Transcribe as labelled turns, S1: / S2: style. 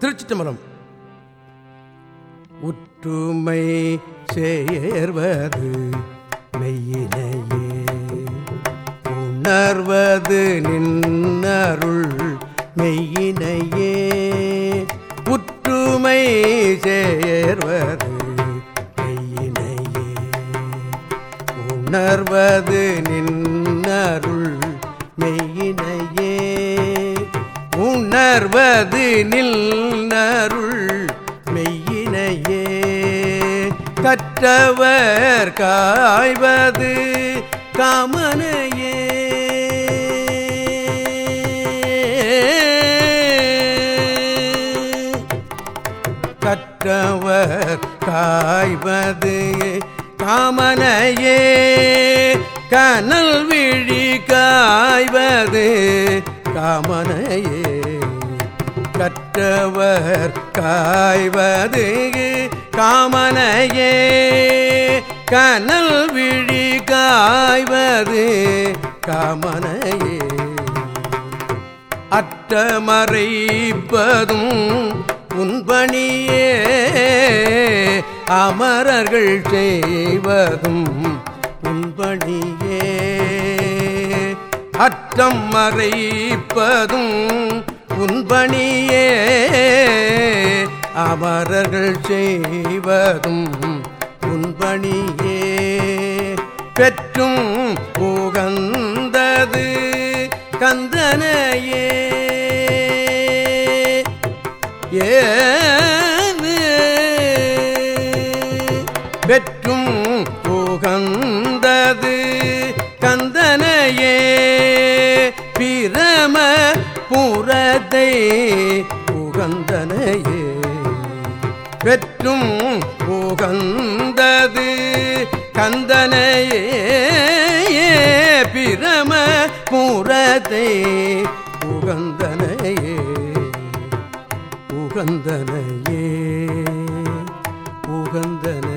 S1: திருச்சிட்டம்பலம் உற்றுமை சேர்வது மெய்யினையே. உணர்வது நின்னருள் மெய்யினையே. உற்றுமை சேர்வது மெய்யினையே. உணர்வது நின்னருள் மெய்யினையே. உணர்வது நில்னருள் மெய்யினையே கற்றவர் காய்வது காமனையே. கற்றவர் காய்வது காமனையே கனல் விழி காய்வது காமனையே. கற்றவர் காய்வது காமனையே. கனல் விழி காய்வது காமனையே. அற்றமறைப்பதும் உன்பணியே அமரர்கள் செய்வதும் உன்பணியே அற்றம் மறைப்பதும் உன்பணியே அமரர்கள் செய்வதும் உன்பணியே பெற்றும் உகந்தது கந்தனையே. ஏ பெற்றும் உகந்தது கந்தனையே. பிரம புறத்தை புகந்தனையே. வெற்றும் புகந்தது கந்தனையே. பிரம புறத்தை புகந்தனையே. புகந்தன